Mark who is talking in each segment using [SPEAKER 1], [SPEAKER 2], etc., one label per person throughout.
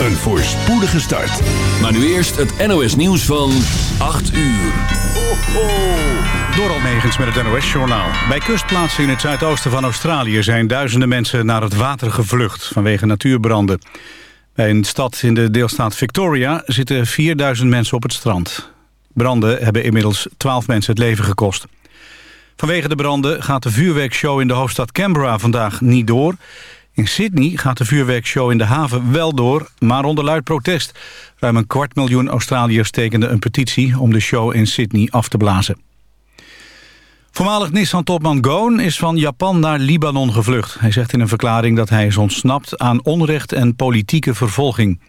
[SPEAKER 1] een voorspoedige start.
[SPEAKER 2] Maar nu eerst het NOS nieuws van 8 uur. Ho, ho.
[SPEAKER 3] Door Almegens met het NOS-journaal. Bij kustplaatsen in het zuidoosten van Australië... zijn duizenden mensen naar het water gevlucht vanwege natuurbranden. Bij een stad in de deelstaat Victoria zitten 4000 mensen op het strand. Branden hebben inmiddels 12 mensen het leven gekost. Vanwege de branden gaat de vuurwerkshow in de hoofdstad Canberra vandaag niet door. In Sydney gaat de vuurwerkshow in de haven wel door, maar onder luid protest. Ruim een kwart miljoen Australiërs tekenden een petitie om de show in Sydney af te blazen. Voormalig Nissan-topman Goon is van Japan naar Libanon gevlucht. Hij zegt in een verklaring dat hij is ontsnapt aan onrecht en politieke vervolging.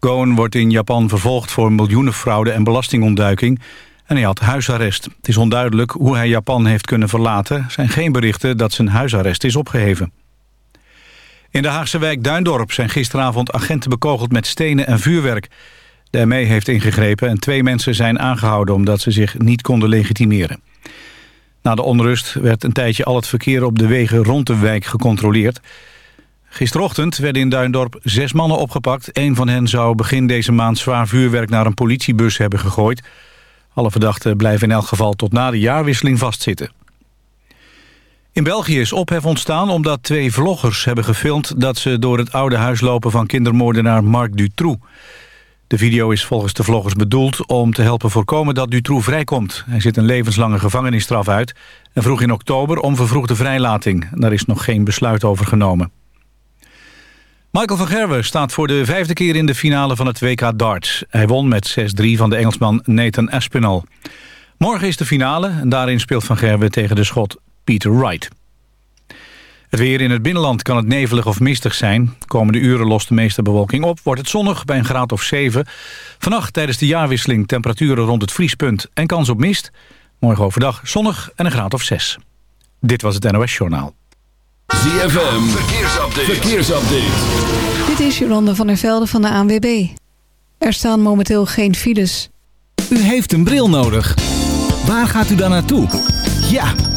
[SPEAKER 3] Goon wordt in Japan vervolgd voor miljoenenfraude en belastingontduiking... en hij had huisarrest. Het is onduidelijk hoe hij Japan heeft kunnen verlaten. Er zijn geen berichten dat zijn huisarrest is opgeheven. In de Haagse wijk Duindorp zijn gisteravond agenten bekogeld met stenen en vuurwerk. De ME heeft ingegrepen en twee mensen zijn aangehouden... omdat ze zich niet konden legitimeren. Na de onrust werd een tijdje al het verkeer op de wegen rond de wijk gecontroleerd. Gisterochtend werden in Duindorp zes mannen opgepakt. Een van hen zou begin deze maand zwaar vuurwerk naar een politiebus hebben gegooid. Alle verdachten blijven in elk geval tot na de jaarwisseling vastzitten. In België is ophef ontstaan omdat twee vloggers hebben gefilmd... dat ze door het oude huis lopen van kindermoordenaar Marc Dutroux. De video is volgens de vloggers bedoeld om te helpen voorkomen dat Dutroux vrijkomt. Hij zit een levenslange gevangenisstraf uit... en vroeg in oktober om vervroegde vrijlating. Daar is nog geen besluit over genomen. Michael van Gerwen staat voor de vijfde keer in de finale van het WK darts. Hij won met 6-3 van de Engelsman Nathan Aspinall. Morgen is de finale en daarin speelt van Gerwen tegen de schot Peter Wright. Het weer in het binnenland kan het nevelig of mistig zijn. Komende uren lost de meeste bewolking op. Wordt het zonnig bij een graad of 7. Vannacht tijdens de jaarwisseling temperaturen rond het vriespunt en kans op mist. Morgen overdag zonnig en een graad of 6. Dit was het NOS Journaal.
[SPEAKER 2] ZFM, verkeersupdate. verkeersupdate.
[SPEAKER 4] Dit is Jolanda van der Velde van de ANWB. Er staan momenteel geen files.
[SPEAKER 5] U heeft een bril nodig. Waar gaat u dan naartoe? Ja,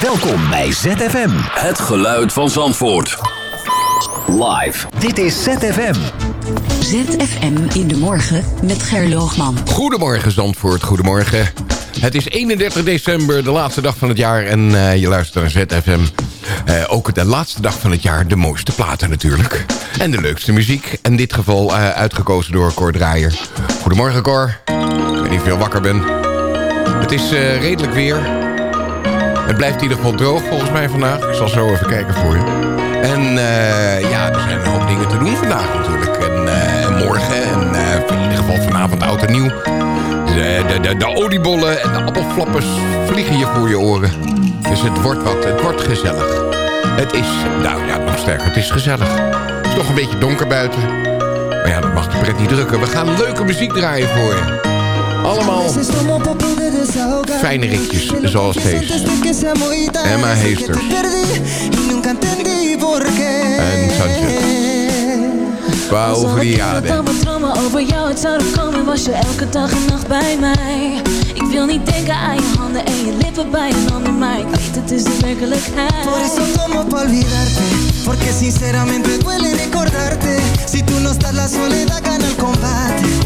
[SPEAKER 1] Welkom bij ZFM.
[SPEAKER 2] Het geluid van Zandvoort. Live.
[SPEAKER 1] Dit is ZFM.
[SPEAKER 6] ZFM in de morgen met Gerloogman.
[SPEAKER 7] Goedemorgen Zandvoort, goedemorgen. Het is 31 december, de laatste dag van het jaar en uh, je luistert naar ZFM. Uh, ook de laatste dag van het jaar, de mooiste platen natuurlijk. En de leukste muziek. In dit geval uh, uitgekozen door Cor Draaier. Goedemorgen Cor. Ik weet niet of je al wakker bent. Het is redelijk weer. Het blijft in ieder geval droog volgens mij vandaag. Ik zal zo even kijken voor je. En ja, er zijn een hoop dingen te doen vandaag natuurlijk. En morgen en in ieder geval vanavond oud en nieuw. De, de, de, de, oliebollen en de appelflappers vliegen je voor je oren. Dus het wordt wat, het wordt gezellig. Het is, nou ja, nog sterker, het is gezellig. Het is nog een beetje donker buiten. Maar ja, dat mag de pret niet drukken. We gaan leuke muziek draaien voor je. Allemaal fijne ritjes, zoals deze. Emma Heesters. En Sanchez.
[SPEAKER 8] Als
[SPEAKER 7] over die jaren.
[SPEAKER 8] dat mijn dromen over jou uit zouden komen Was je elke dag en nacht bij mij Ik wil niet denken aan je handen en je lippen bij een ander Maar ik weet het is de werkelijkheid
[SPEAKER 9] Por eso tomo pa olvidarte Porque sinceramente duele recordarte Si tú no estás la soledad gana el combate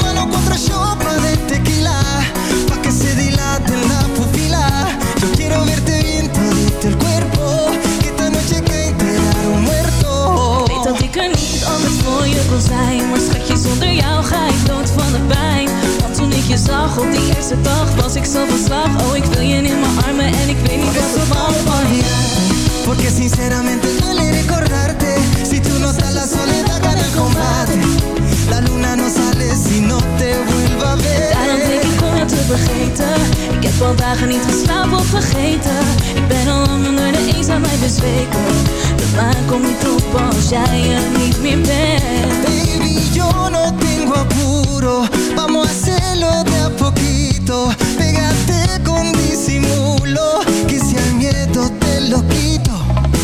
[SPEAKER 8] eerste dag Was ik zo van slag. Oh, ik wil je in mijn armen En ik weet niet wat er van van je.
[SPEAKER 9] Porque sinceramente duele recordarte. Si tú no estás la soledad gana el combate. La luna no sale si no te vuelva a
[SPEAKER 8] Daarom denk
[SPEAKER 9] ver
[SPEAKER 8] ik om jou te vergeten. Ik heb al dagen niet geslapen of vergeten. Ik ben al lang onder de eenzaamheid bezweken. De maan komt niet op als jij er niet meer bent.
[SPEAKER 9] Baby, yo no tengo apuro. Vamos a hacerlo de a poquito Pégate con disimulo Que si al miedo te lo quito.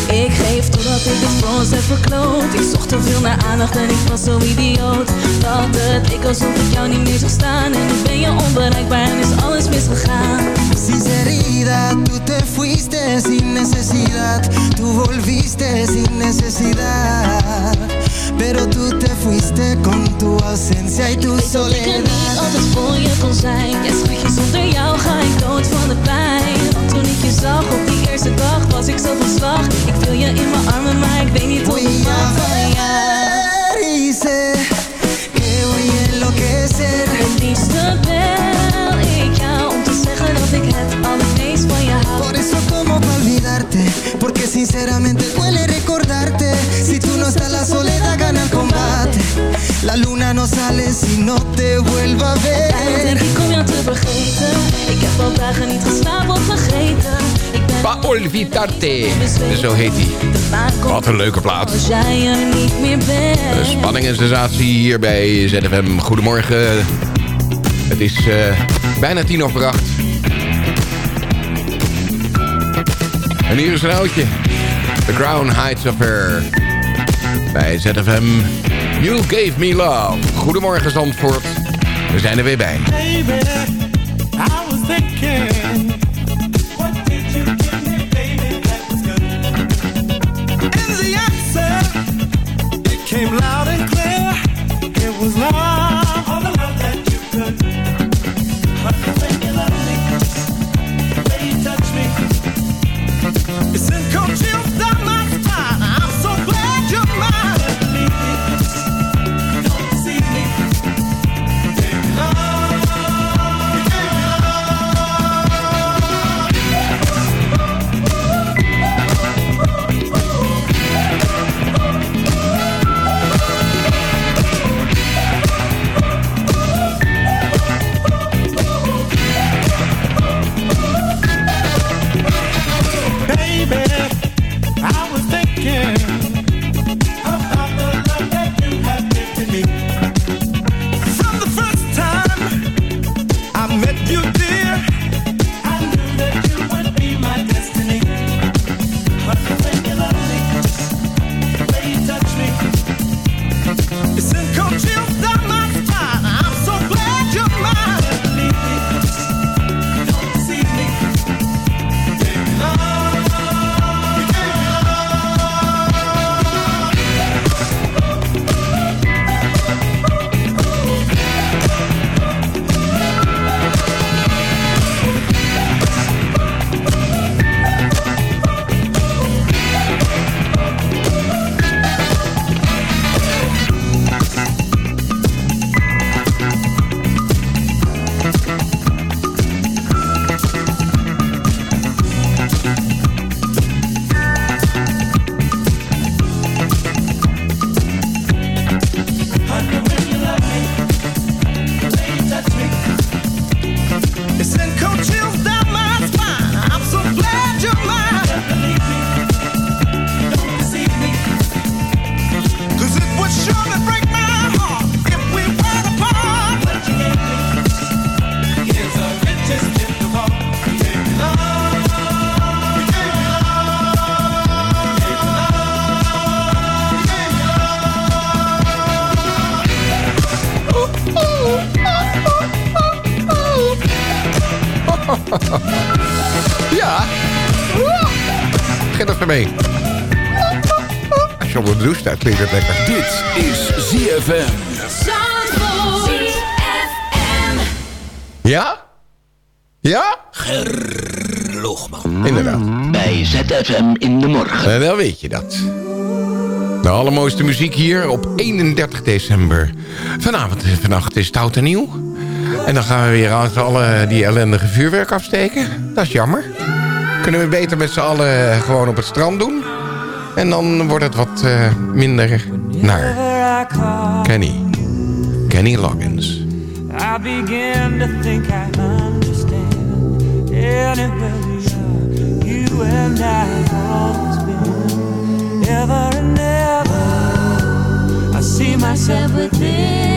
[SPEAKER 8] Ik geef totdat ik het voor ons heb verkloot. Ik zocht te veel naar aandacht en ik was zo idioot. Dat het ik alsof ik jou niet meer zag staan. En nu ben je onbereikbaar en is alles misgegaan.
[SPEAKER 9] Sinceridad, tú te fuiste sin necesidad. Tú volviste sin necesidad Pero tú te fuiste con tu ausencia y tu
[SPEAKER 8] Ik weet dat ik er niet
[SPEAKER 9] soledad.
[SPEAKER 8] altijd voor je kon zijn. Ja schatje, zonder jou ga ik dood van de pijn. Want toen ik je zag op die eerste dag was ik zo van slag. Ik wil je in mijn armen, maar ik weet niet hoe ik mag van jou
[SPEAKER 9] sé que voy a enloquecer.
[SPEAKER 8] Het liefste bel ik jou om te zeggen dat ik het allermeest van je hou.
[SPEAKER 9] Por eso como pa olvidarte Porque sinceramente duele recordarte. Si tú no estás la soledad combate La luna no sale si no te vuelva a
[SPEAKER 8] Daarom denk
[SPEAKER 9] ver
[SPEAKER 8] ik om jou te vergeten Ik heb al dagen niet geslapen of vergeten Ik ben
[SPEAKER 7] Pa Olvitarte. Zo heet hij. Wat een leuke plaat.
[SPEAKER 8] als jij niet meer bent
[SPEAKER 7] Spanning en sensatie hier bij ZFM. Goedemorgen. Het is eh, bijna tien over acht. En hier is een oudje. The Crown Heights of Her. Bij ZFM. You Gave Me Love. Goedemorgen Zandvoort. We zijn er weer bij.
[SPEAKER 10] I was thinking,
[SPEAKER 7] De allermooiste muziek hier op 31 december. Vanavond en vannacht is het en nieuw. En dan gaan we weer aan z'n allen die ellendige vuurwerk afsteken. Dat is jammer. Kunnen we beter met z'n allen gewoon op het strand doen. En dan wordt het wat uh, minder naar. Kenny. Kenny Loggins.
[SPEAKER 10] I begin to think I understand Anywhere we are, you and I have always been Ever and ever I see myself within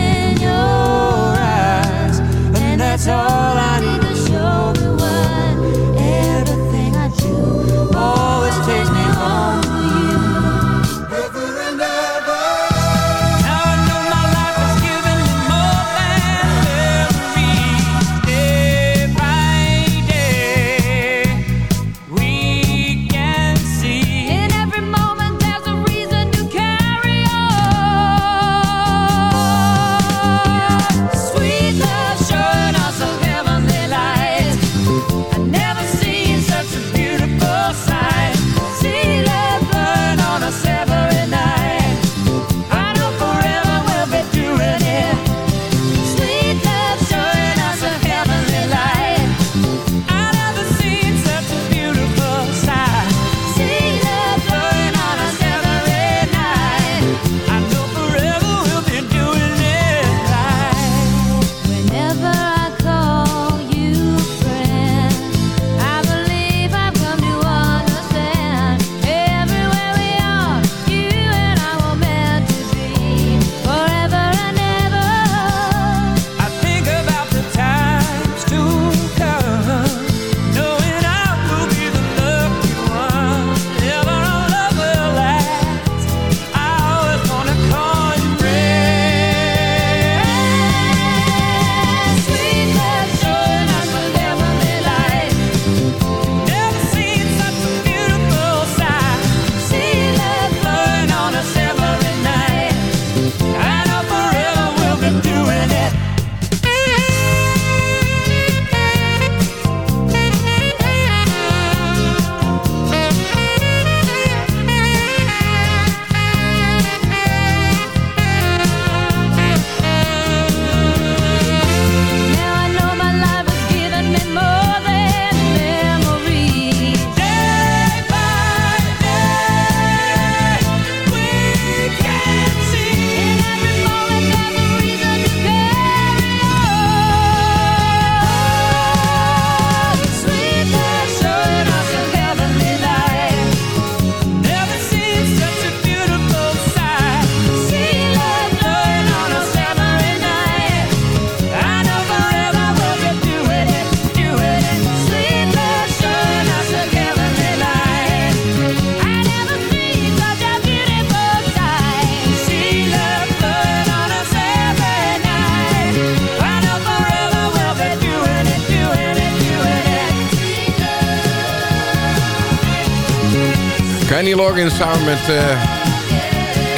[SPEAKER 7] Loggins samen met eh,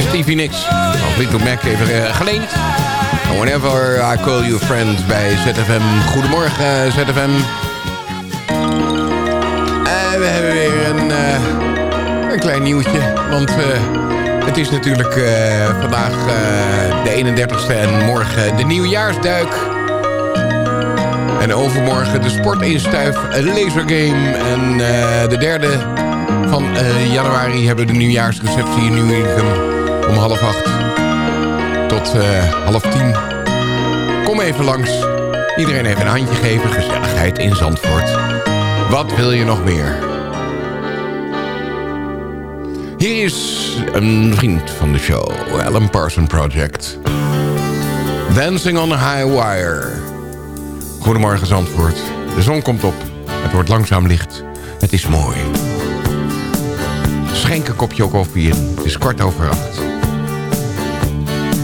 [SPEAKER 7] Stevie Nicks. Van Fleetwood Mac even eh, geleend. Whenever I call you friend bij ZFM. Goedemorgen ZFM. En we hebben weer een, eh, een klein nieuwtje. Want eh, het is natuurlijk eh, vandaag eh, de 31ste en morgen de nieuwjaarsduik. En overmorgen de sportinstuif lasergame. En eh, de derde van eh, januari hebben we de nieuwjaarsreceptie in Nieuwicum om half acht tot eh, half tien. Kom even langs. Iedereen even een handje geven. Gezelligheid in Zandvoort. Wat wil je nog meer? Hier is een vriend van de show, Alan Parson Project. Dancing on a High Wire. Goedemorgen Zandvoort. De zon komt op. Het wordt langzaam licht. Het is mooi. Schenk een kopje koffie in. Het is kwart over acht.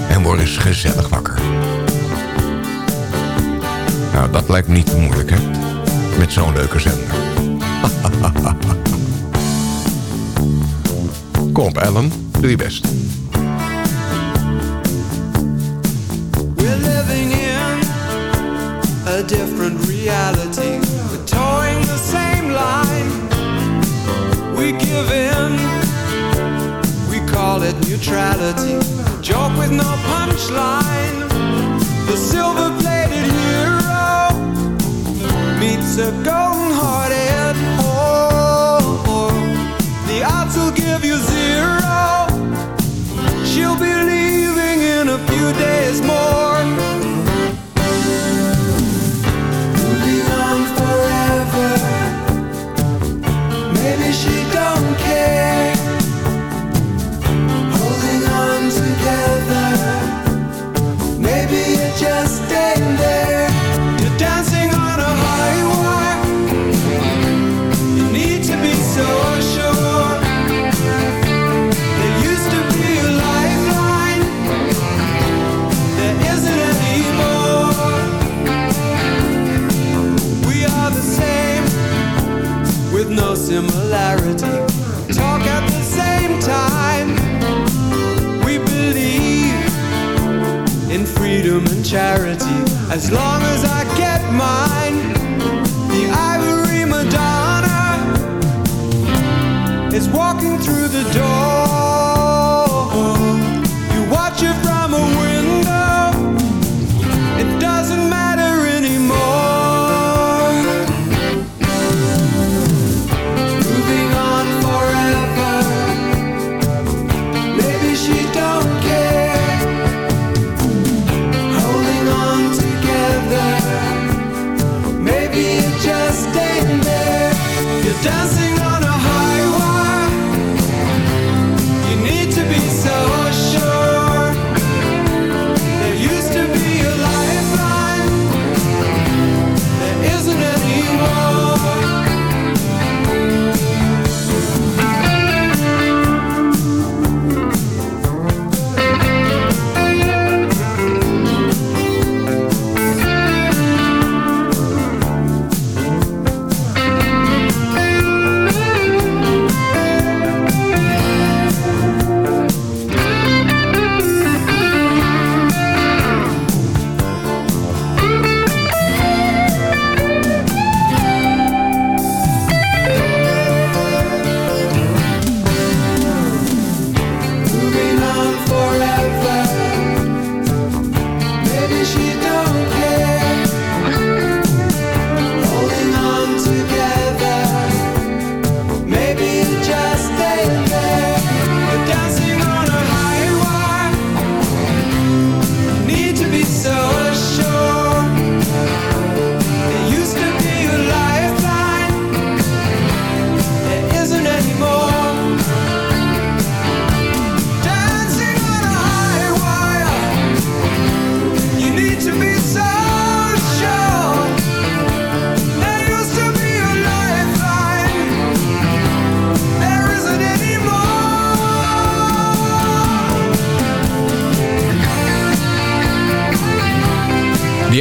[SPEAKER 7] En word eens gezellig wakker. Nou, dat lijkt me niet te moeilijk, hè? Met zo'n leuke zender. Kom op, Ellen. Doe je best.
[SPEAKER 11] We're living in a different reality. We're towing the same line. We give in. Call it neutrality. Joke with no punchline. The silver-plated hero meets a golden-hearted whore. The odds will give you zero. She'll be leaving in a few days more. Similarity. Talk at the same time. We believe in freedom and charity. As long as I get mine, the ivory Madonna is walking through the door.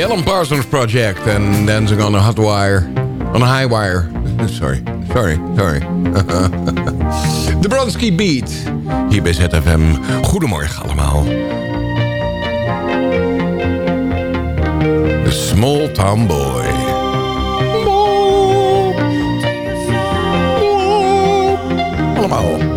[SPEAKER 7] The Alan Parsons Project en Dancing on a Hot Wire. On a High Wire. Sorry, sorry, sorry. De Bronski Beat. Hier bij ZFM. Goedemorgen allemaal. The Small Town Boy. Allemaal.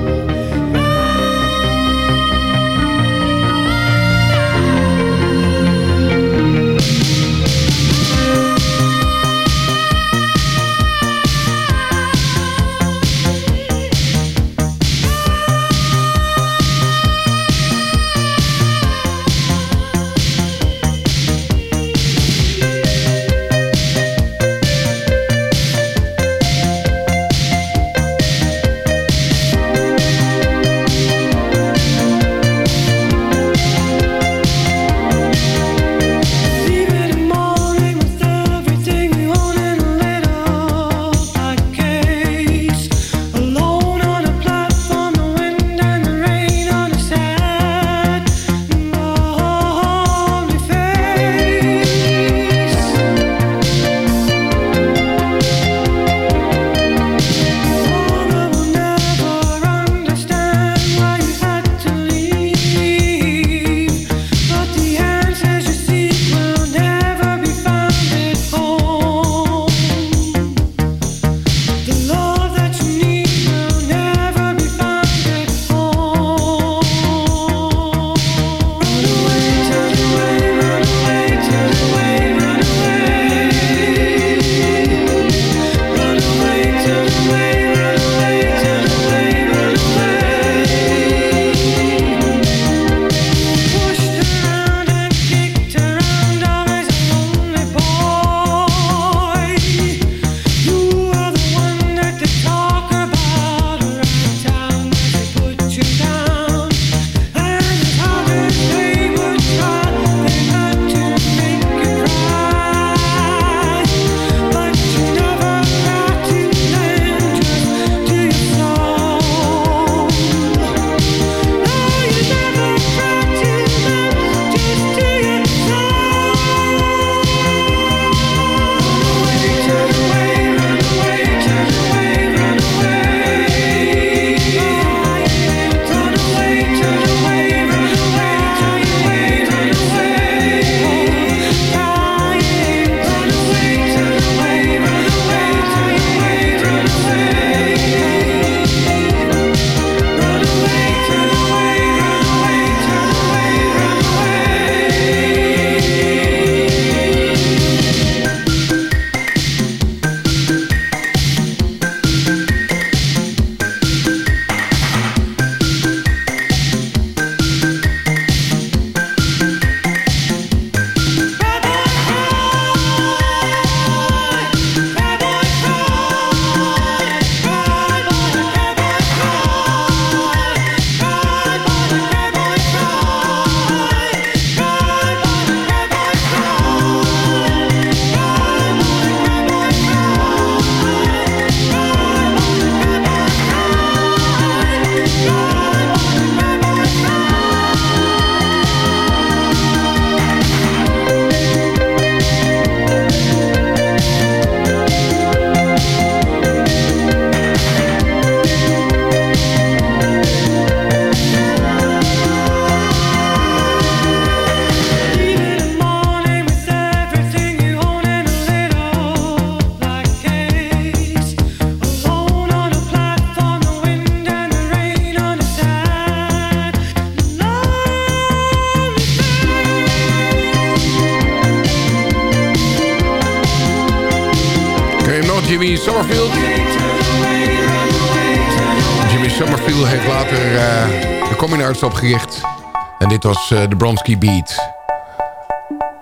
[SPEAKER 12] Dit was eh, de Bronski Beat.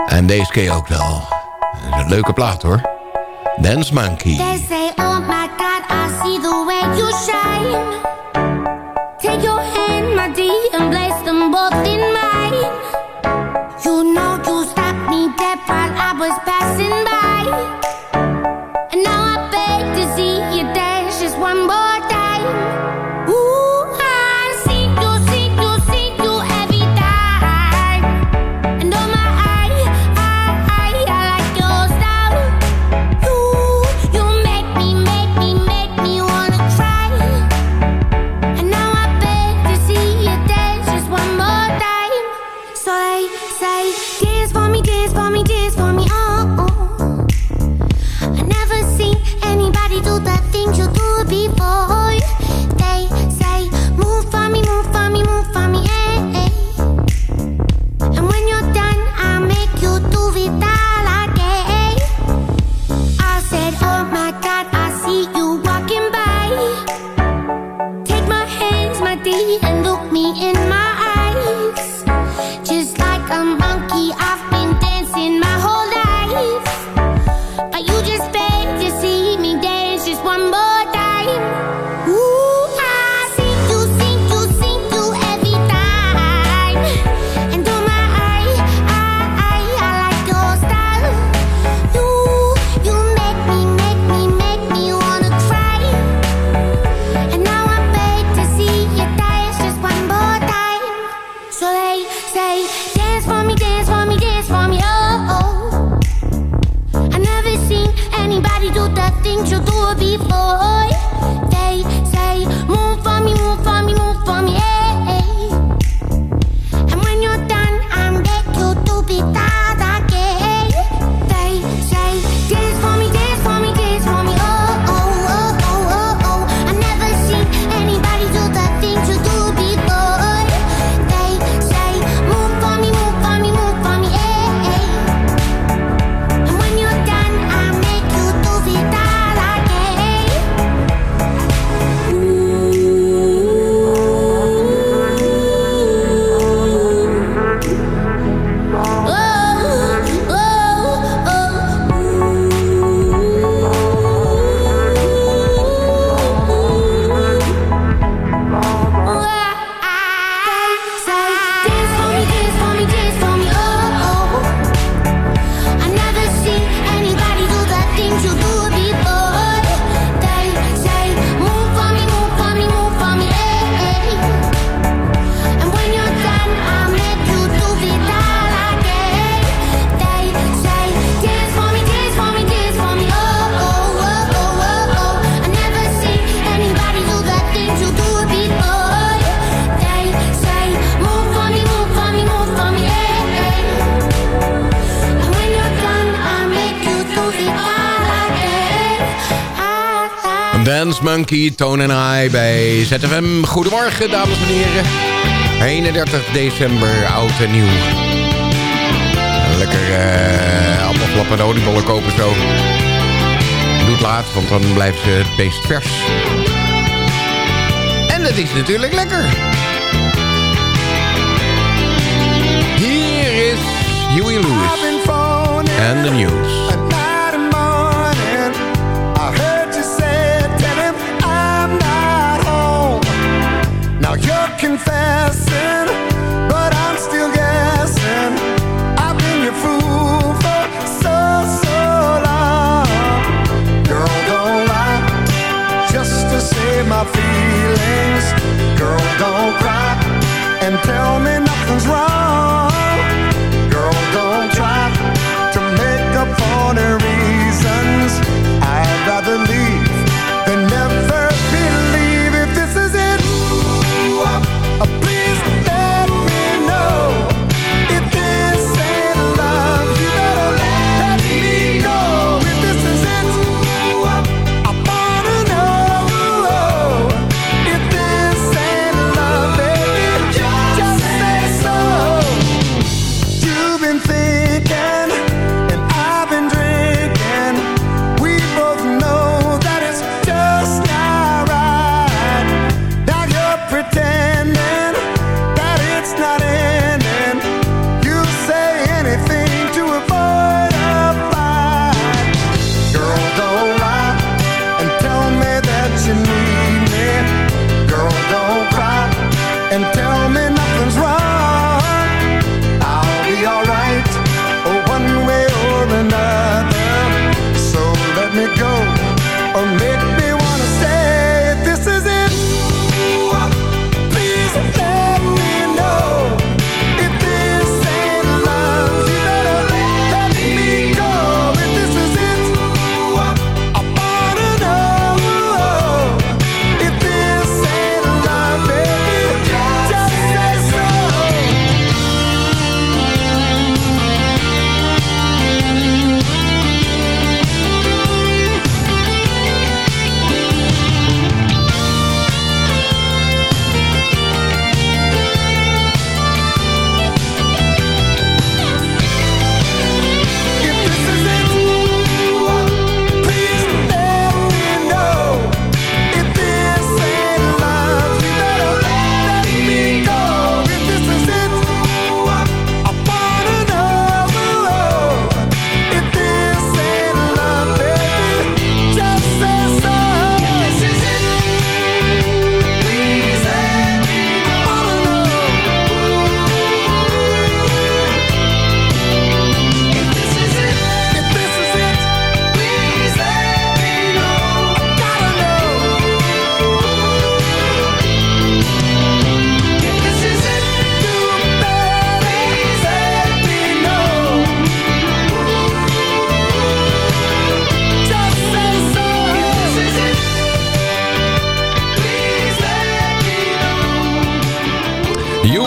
[SPEAKER 12] En deze keer ook wel. Is een leuke plaat hoor. Dance Monkey. Funky, Tone en I bij ZFM. Goedemorgen, dames en heren. 31 december, oud en nieuw. Lekker uh, appelflappen en oliebollen kopen zo. Doe het laat, want dan blijft ze het beest vers. En dat is natuurlijk lekker. Hier is Huey Lewis en de nieuws.
[SPEAKER 13] things. Girl, don't cry and tell me nothing's wrong.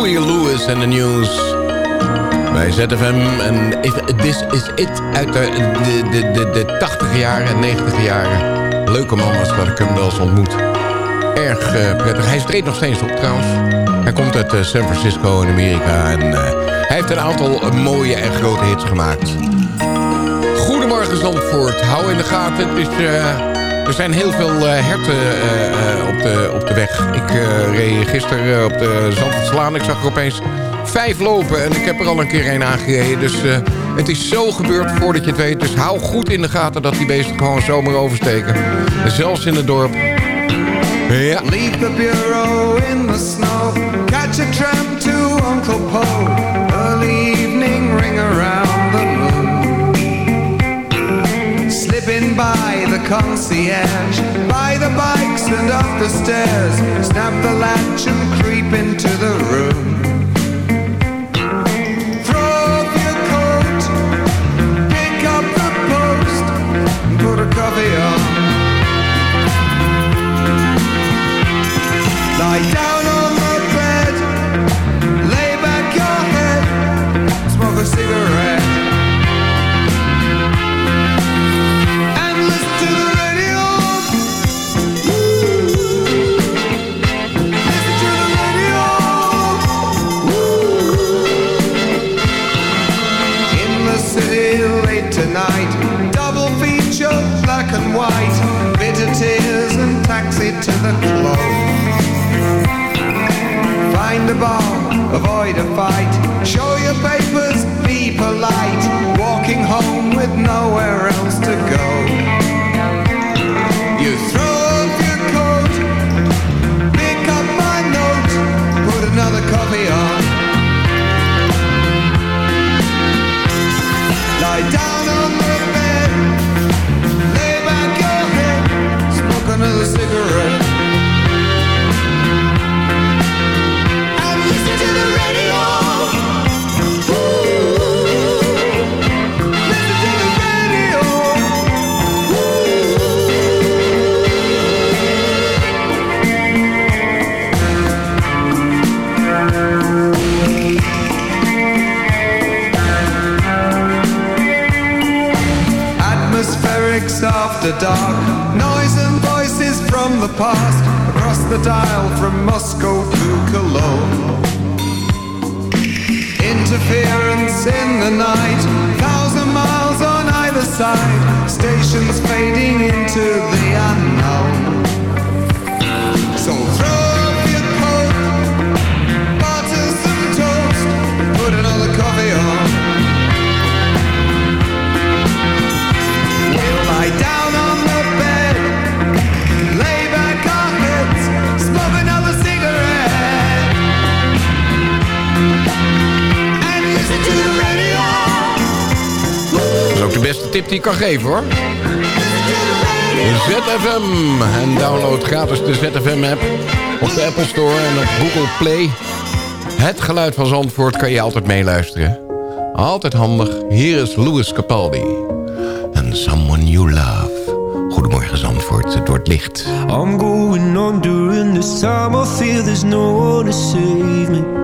[SPEAKER 7] Huey Lewis en de News. Bij ZFM. En This Is It uit de, de, de, de, de 80 jaren en 90 jaren. Leuke man was dat ik hem wel eens ontmoet. Erg uh, prettig. Hij treedt nog steeds op trouwens. Hij komt uit uh, San Francisco in Amerika. En uh, hij heeft een aantal mooie en grote hits gemaakt. Goedemorgen Zandvoort. Hou in de gaten. Het is... Er zijn heel veel uh, herten uh, uh, op, de, op de weg. Ik reed gisteren op de Zandvoortslaan. Ik zag er opeens vijf lopen en ik heb er al een keer een aangereden. Dus het is zo gebeurd voordat je het weet. Dus hou goed in de gaten dat die beesten gewoon zomaar oversteken. Zelfs in het dorp. Ja.
[SPEAKER 11] Leave the bureau in the snow. Catch a tram to Uncle Poe. Concierge. By the bikes and up the stairs. Snap the latch and creep into the room. Throw off your coat. Pick up the post. and Put a coffee on. Lie down
[SPEAKER 7] ook de beste tip die ik kan geven hoor. ZFM. En download gratis de ZFM-app op de Apple Store en op Google Play. Het geluid van Zandvoort kan je altijd meeluisteren. Altijd handig. Hier is Louis Capaldi. And Someone You Love. Goedemorgen Zandvoort, het wordt licht.
[SPEAKER 14] I'm going on time. I feel there's no one to save me.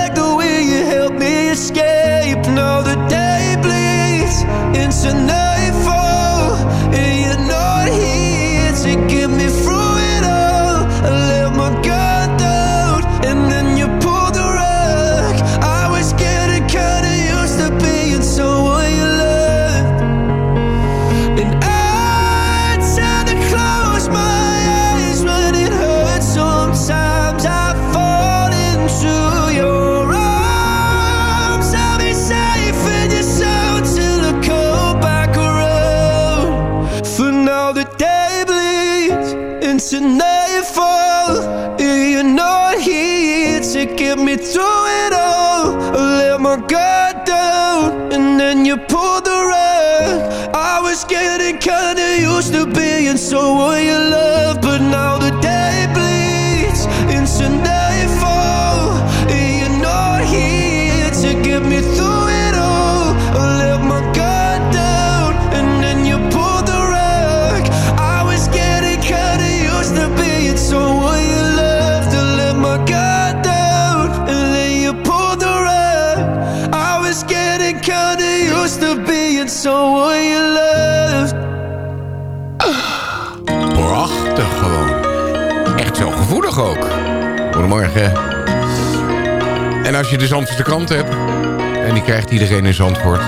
[SPEAKER 14] listen je de Zandvoortse krant hebt. En die krijgt iedereen in Zandvoort.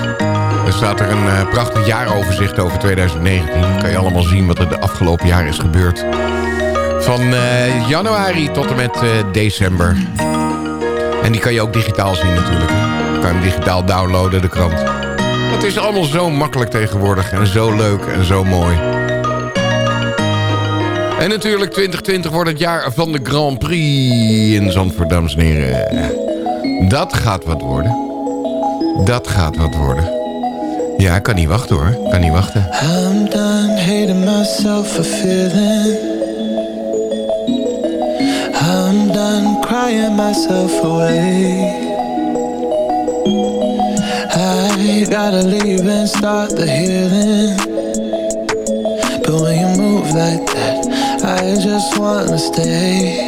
[SPEAKER 14] Er staat er een eh, prachtig jaaroverzicht over 2019. Dan kan je allemaal zien wat er de afgelopen jaar is gebeurd. Van eh, januari tot en met eh, december. En die kan je ook digitaal zien natuurlijk. Je kan hem digitaal downloaden, de krant. Het is allemaal zo makkelijk tegenwoordig. En zo leuk en zo mooi. En natuurlijk 2020 wordt het jaar van de Grand Prix in Zandvoort, dames en heren. Dat gaat wat worden. Dat gaat wat worden. Ja, ik kan niet wachten hoor. Kan niet wachten.
[SPEAKER 15] I'm done hating myself for feeling. I'm done crying myself away. I gotta leave and start the healing. But when you move like that, I just wanna stay.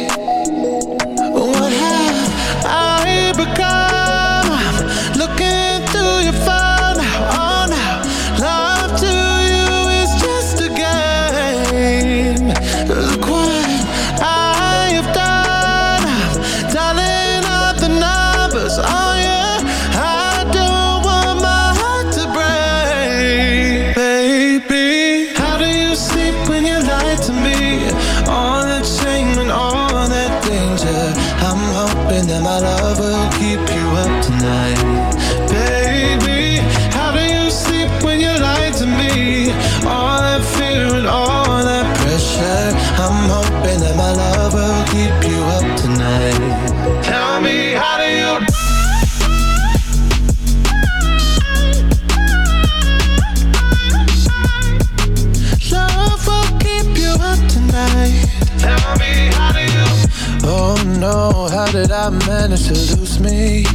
[SPEAKER 15] me.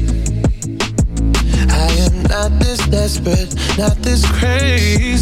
[SPEAKER 15] I am not this desperate, not this crazy.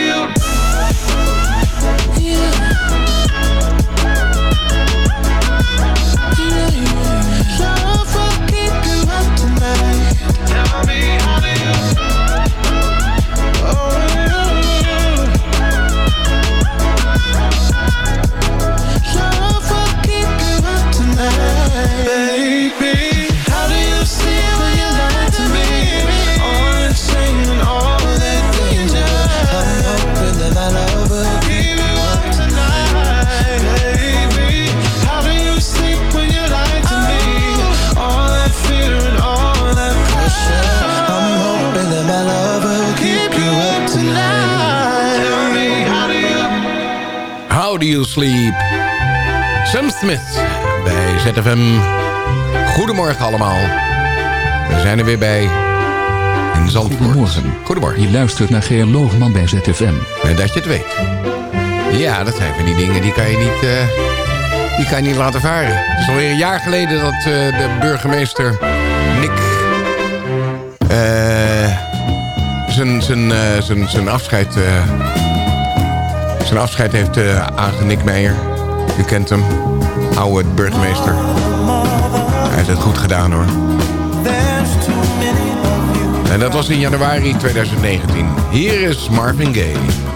[SPEAKER 15] You
[SPEAKER 7] Sleep. Sam Smith bij ZFM. Goedemorgen allemaal. We zijn er weer bij in Zandvoort.
[SPEAKER 2] Goedemorgen.
[SPEAKER 7] Goedemorgen.
[SPEAKER 2] Je luistert naar Geer Loogman bij ZFM.
[SPEAKER 7] En dat je het weet. Ja, dat zijn van die dingen die kan je niet, eh, die kan je niet laten varen. Het is alweer een jaar geleden dat eh, de burgemeester Nick... eh, zijn, zijn, zijn, zijn afscheid... eh, zijn afscheid heeft uh, aange Nick Meijer. U kent hem. Oude burgemeester. Hij heeft het goed gedaan hoor. En dat was in januari 2019. Hier is Marvin Gaye.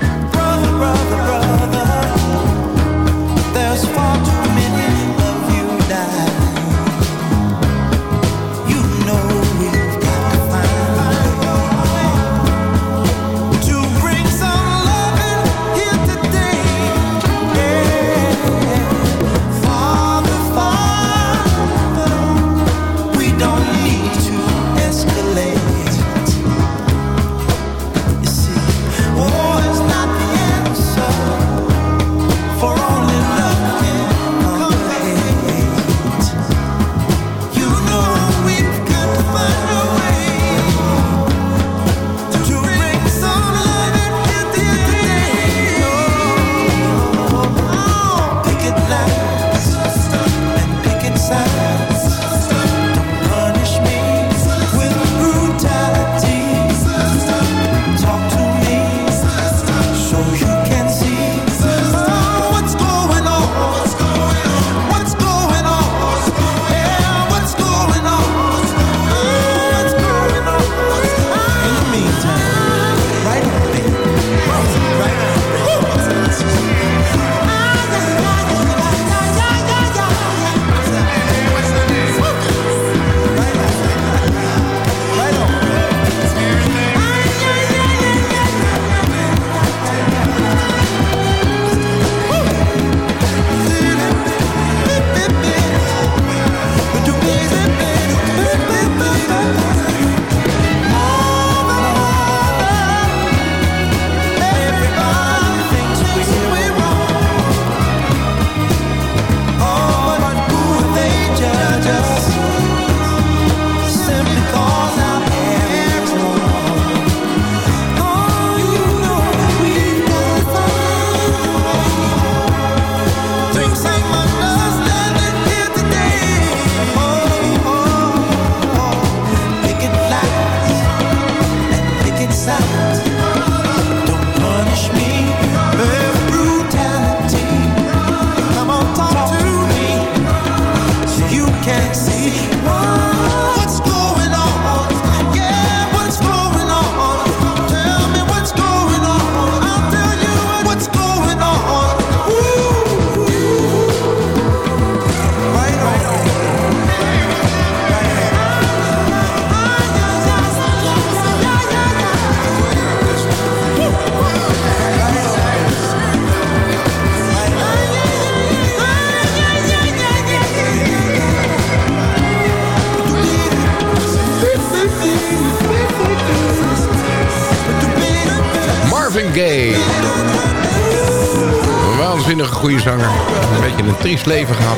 [SPEAKER 7] Leven gehad.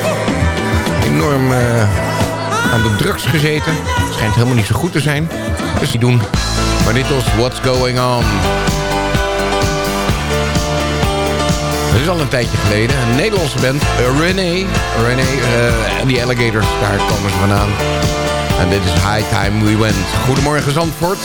[SPEAKER 7] Enorm eh, aan de drugs gezeten. Schijnt helemaal niet zo goed te zijn. Dus die doen. Maar dit was What's Going On. Dat is al een tijdje geleden. Een Nederlandse band. eh, René. René. eh, en die Alligators. Daar komen ze vandaan. En dit is High Time We Went. Goedemorgen Zandvoort.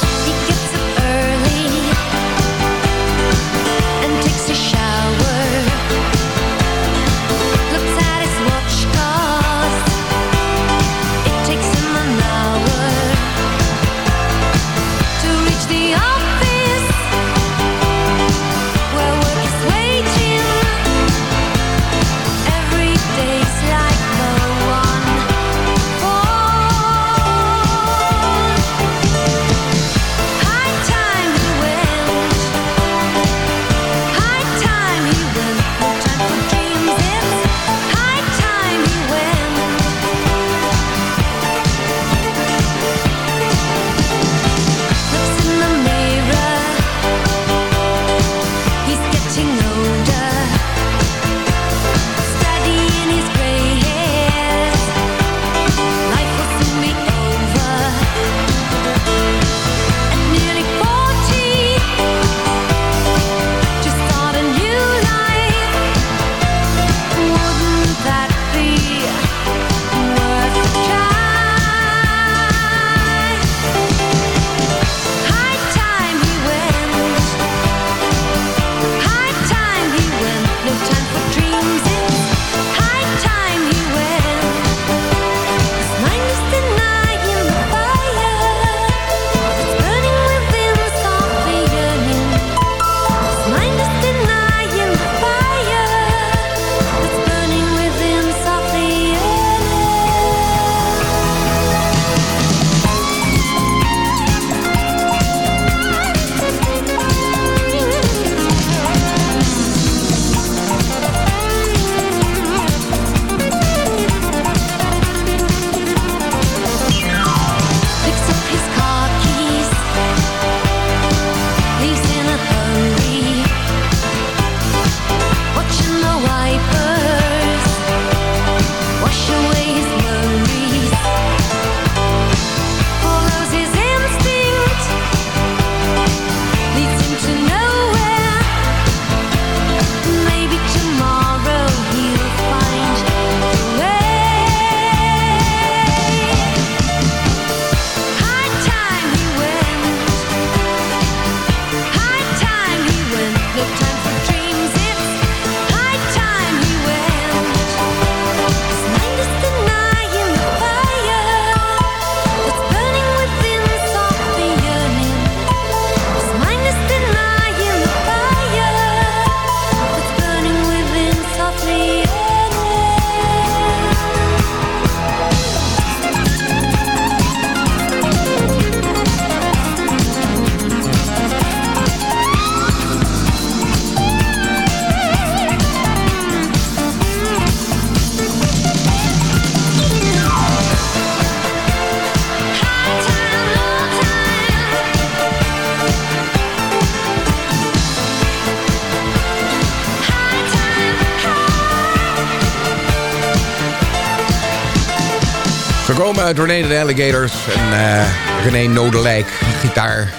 [SPEAKER 7] Uit René de Alligators en eh René Nodelijk, gitaar.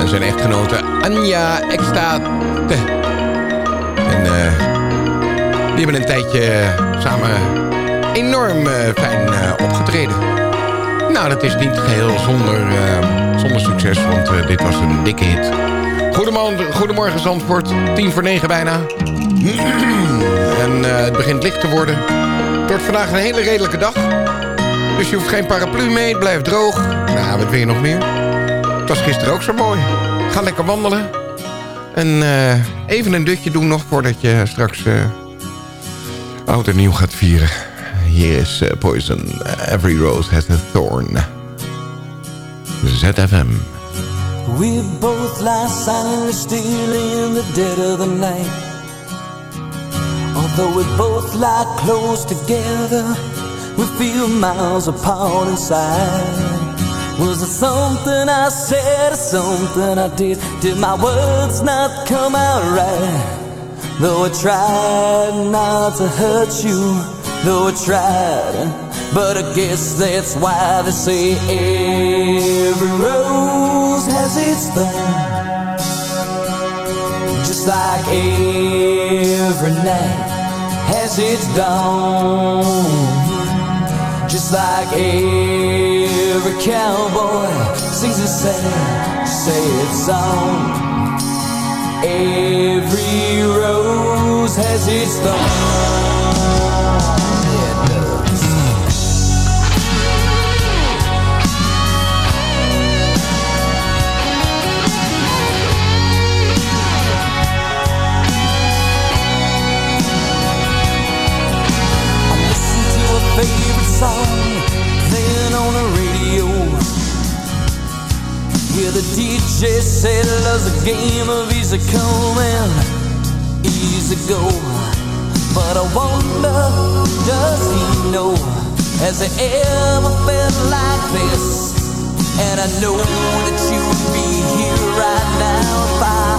[SPEAKER 7] En zijn echtgenote Anja Extate. En eh, die hebben een tijdje samen enorm eh, fijn opgetreden. Nou, dat is niet geheel zonder, zonder succes, want dit was een dikke hit. Goedemorgen, goedemorgen Zandvoort, tien voor negen bijna. en het begint licht te worden. Het wordt vandaag een hele redelijke dag. Dus je hoeft geen paraplu mee, het blijft droog. Nou, wat wil je nog meer? Het was gisteren ook zo mooi. Ga lekker wandelen. En eh, even een dutje doen nog voordat je straks eh, oud en nieuw gaat vieren. Hier is eh, Poison. Every rose has a thorn. ZFM.
[SPEAKER 10] We both lie silently still in the dead of the night. Although we both lie close together, we feel miles apart inside. Was it something I said or something I did? Did my words not come out right? Though I tried not to hurt you, though I tried, but I guess that's why they say every rose has its thorn. Just like every night has its dawn. Just like every cowboy sings a sad, sad song. Every rose has its thorn. Yeah, the DJ said love's a game of easy come and easy go. But I wonder, does he know? Has he ever felt like this? And I know that you would be here right now if I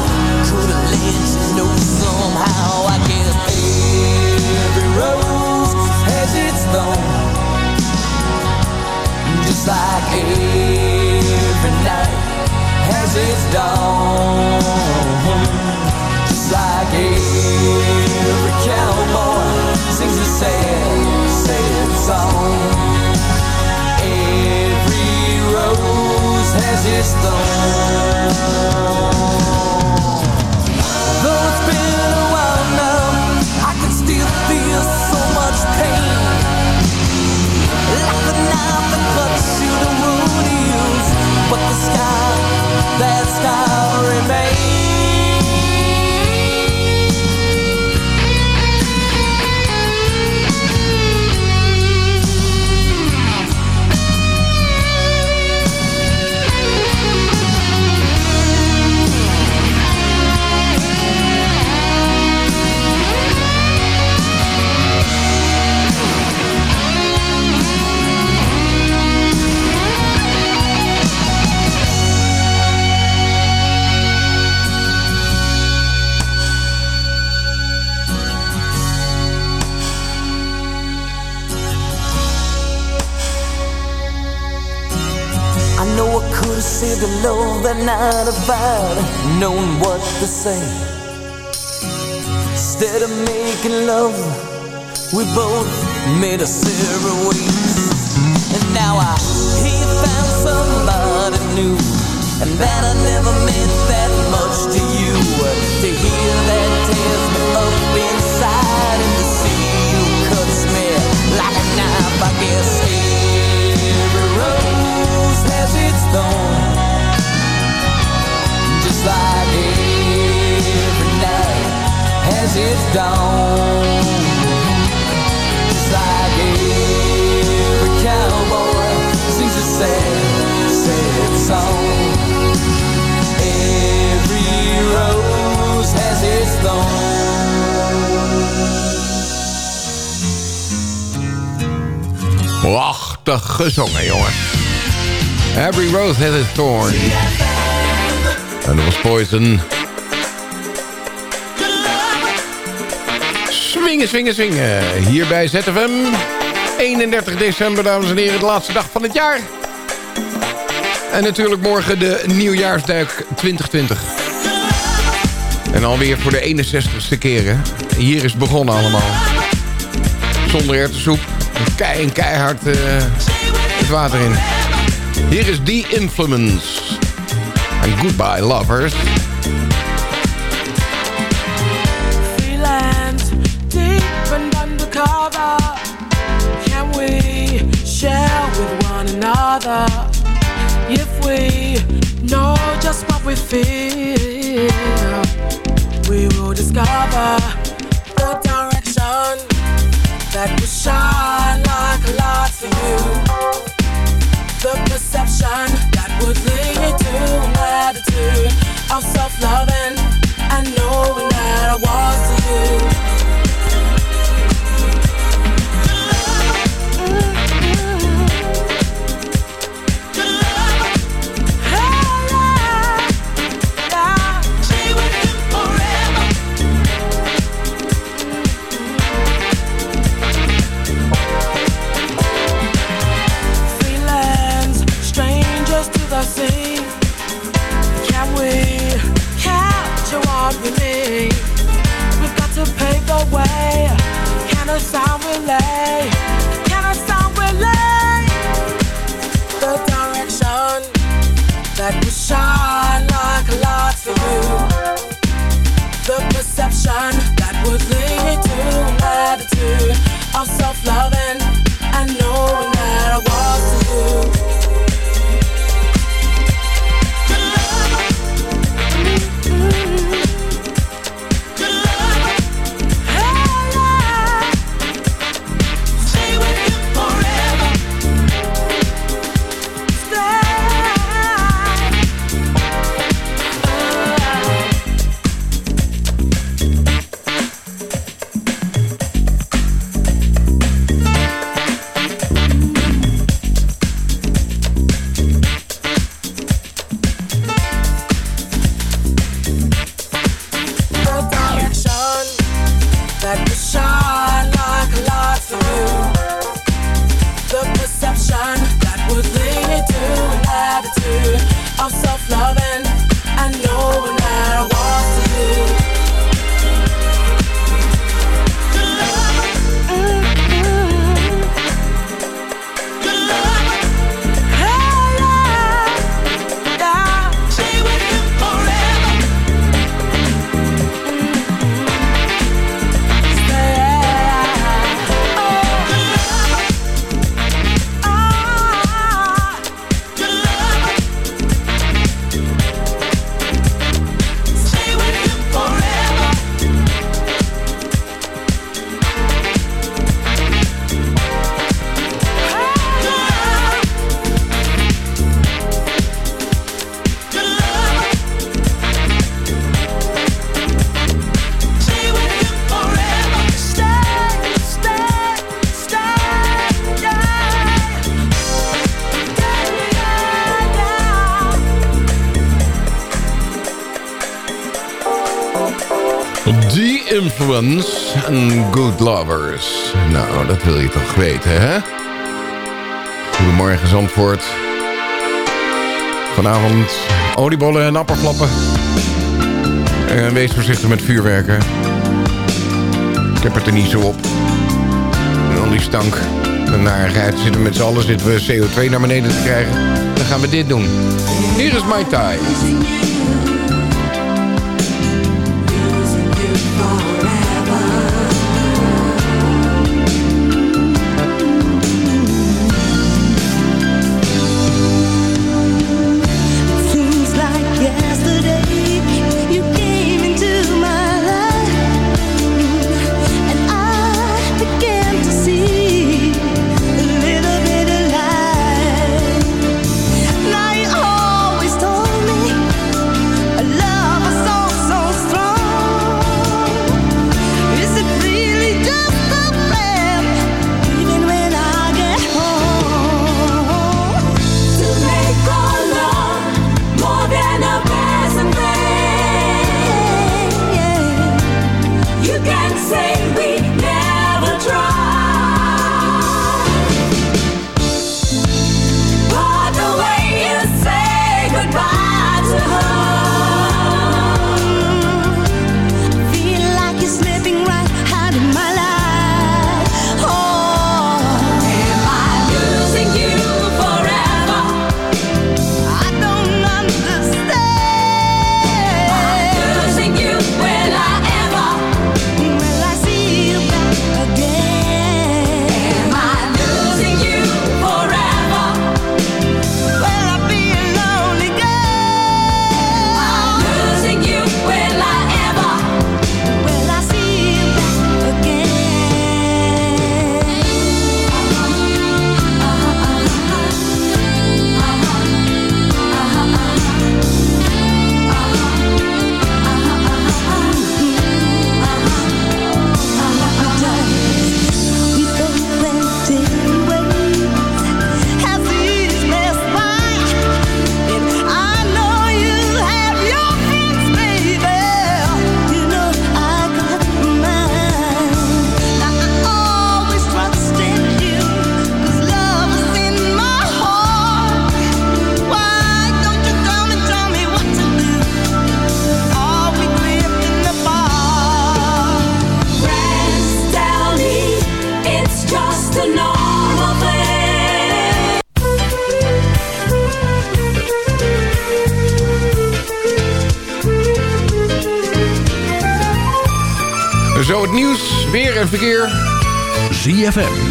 [SPEAKER 7] Prachtig gezongen, jongen. Every rose has its thorn. En dat was Poison. Swingen, swingen, swingen. Hier bij ZFM. 31 december, dames en heren, de laatste dag van het jaar. En natuurlijk morgen de nieuwjaarsduik 2020. En alweer voor de 61ste keer. Hier is begonnen allemaal. Zonder erwtensoep. Kei en keihard eh, het water in. Hier is The Influence. En Goodbye Lovers.
[SPEAKER 13] feelings deep and undercover. Can we share with one another? If we know just what we feel, we will discover that will shine like a light for you. The perception that would lead to an attitude of self-loving and knowing that I was you.
[SPEAKER 7] En Good Lovers. Nou, dat wil je toch weten, hè? Goedemorgen, Zandvoort. Vanavond oliebollen en appelflappen. En wees voorzichtig met vuurwerken. Ik heb het er niet zo op. En al die stank. En narigheid zitten met z'n allen zitten we CO2 naar beneden te krijgen. Dan gaan we dit doen. Hier is My Thai.